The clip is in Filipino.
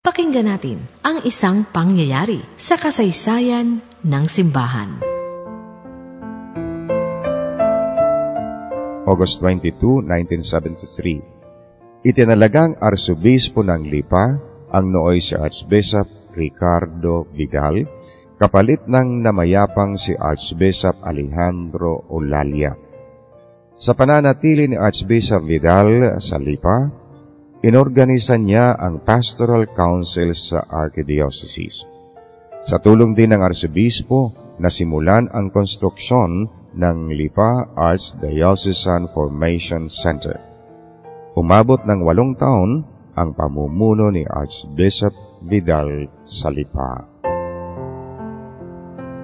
Pakinggan natin ang isang pangyayari sa kasaysayan ng simbahan. August 22, 1973 Itinalagang arsobispo ng Lipa ang nooy si Archbishop Ricardo Vigal kapalit ng namayapang si Archbishop Alejandro Olalia. Sa pananatili ni Archbishop Vidal sa Lipa, inorganisa niya ang Pastoral Council sa Archdiocese. Sa tulong din ng Arsobispo, nasimulan ang konstruksyon ng Lipa Archdiocesan Formation Center. Umabot ng walong taon ang pamumuno ni Archbishop Vidal sa Lipa.